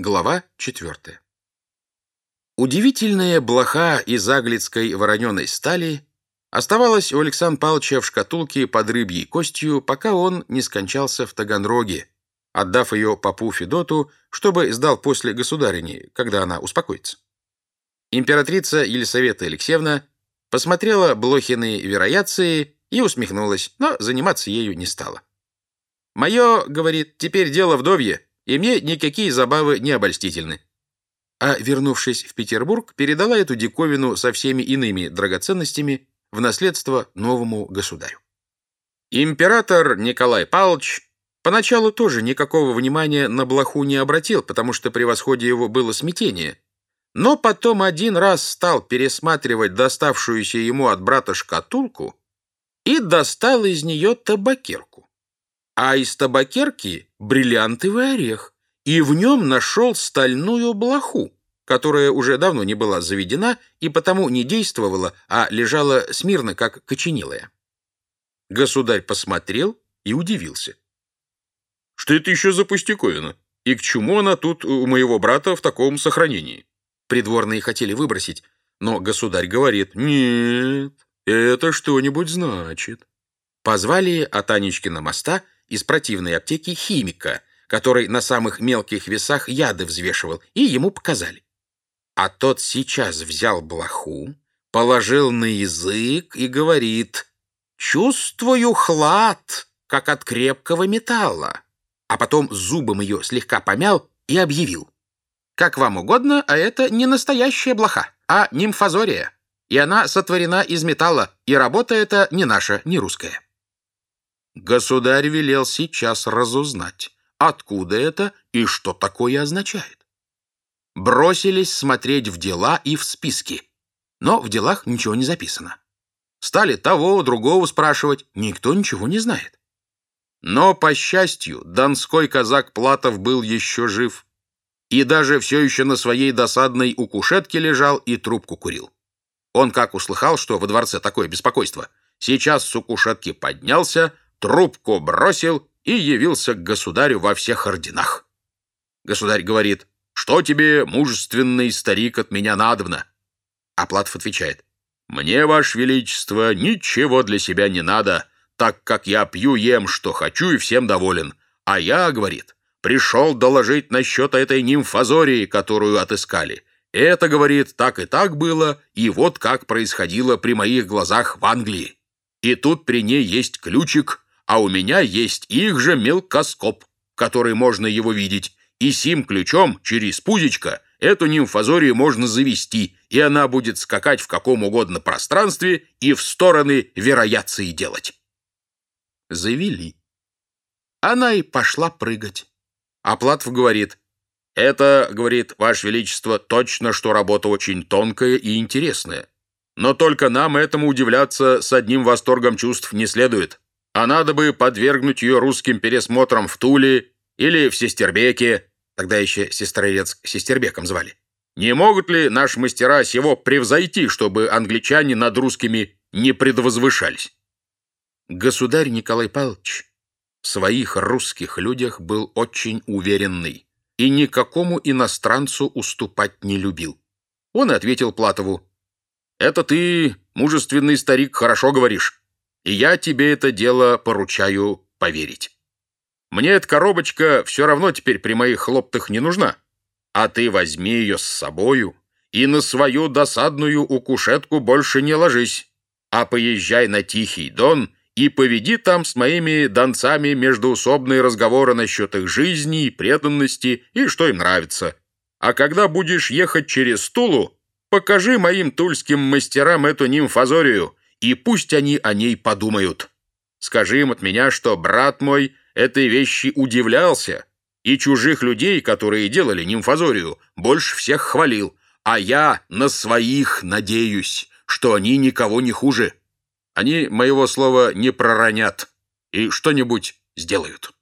Глава 4. Удивительная блоха из аглицкой вороненой стали оставалась у Александра Павловича в шкатулке под рыбьей костью, пока он не скончался в Таганроге, отдав ее попу Федоту, чтобы сдал после государыни, когда она успокоится. Императрица Елисавета Алексеевна посмотрела Блохины вероятции и усмехнулась, но заниматься ею не стала. «Мое, — говорит, — теперь дело вдовье, и мне никакие забавы не обольстительны. А, вернувшись в Петербург, передала эту диковину со всеми иными драгоценностями в наследство новому государю. Император Николай Павлович поначалу тоже никакого внимания на блоху не обратил, потому что при восходе его было смятение. Но потом один раз стал пересматривать доставшуюся ему от брата шкатулку и достал из нее табакерку а из табакерки бриллиантовый орех, и в нем нашел стальную блоху, которая уже давно не была заведена и потому не действовала, а лежала смирно, как коченилая. Государь посмотрел и удивился. «Что это еще за пустяковина? И к чему она тут у моего брата в таком сохранении?» Придворные хотели выбросить, но государь говорит, «Нет, это что-нибудь значит». Позвали от Анечкина моста из противной аптеки химика, который на самых мелких весах яды взвешивал, и ему показали. А тот сейчас взял блоху, положил на язык и говорит «Чувствую хлад, как от крепкого металла». А потом зубом ее слегка помял и объявил. «Как вам угодно, а это не настоящая блоха, а нимфазория. И она сотворена из металла, и работа эта не наша, не русская». Государь велел сейчас разузнать, откуда это и что такое означает. Бросились смотреть в дела и в списки, но в делах ничего не записано. Стали того, другого спрашивать, никто ничего не знает. Но, по счастью, донской казак Платов был еще жив и даже все еще на своей досадной укушетке лежал и трубку курил. Он как услыхал, что во дворце такое беспокойство, сейчас с укушетки поднялся, трубку бросил и явился к государю во всех орденах. Государь говорит, что тебе, мужественный старик, от меня надобно? А Платов отвечает, мне, ваше величество, ничего для себя не надо, так как я пью, ем, что хочу и всем доволен. А я, говорит, пришел доложить насчет этой нимфазории, которую отыскали. Это, говорит, так и так было, и вот как происходило при моих глазах в Англии. И тут при ней есть ключик, а у меня есть их же мелкоскоп, который можно его видеть, и сим ключом через пузечко эту нимфазорию можно завести, и она будет скакать в каком угодно пространстве и в стороны вероятции делать. Завели. Она и пошла прыгать. А Платов говорит, «Это, — говорит, — Ваше Величество, точно, что работа очень тонкая и интересная. Но только нам этому удивляться с одним восторгом чувств не следует а надо бы подвергнуть ее русским пересмотрам в Туле или в Сестербеке, тогда еще Сестрорец Сестербеком звали. Не могут ли наши мастера сего превзойти, чтобы англичане над русскими не предвозвышались? Государь Николай Павлович в своих русских людях был очень уверенный и никакому иностранцу уступать не любил. Он ответил Платову, «Это ты, мужественный старик, хорошо говоришь и я тебе это дело поручаю поверить. Мне эта коробочка все равно теперь при моих хлоптах не нужна, а ты возьми ее с собою и на свою досадную укушетку больше не ложись, а поезжай на Тихий Дон и поведи там с моими донцами междуусобные разговоры насчет их жизни и преданности и что им нравится. А когда будешь ехать через Тулу, покажи моим тульским мастерам эту нимфазорию, и пусть они о ней подумают. Скажи им от меня, что брат мой этой вещи удивлялся, и чужих людей, которые делали нимфазорию, больше всех хвалил, а я на своих надеюсь, что они никого не хуже. Они моего слова не проронят и что-нибудь сделают».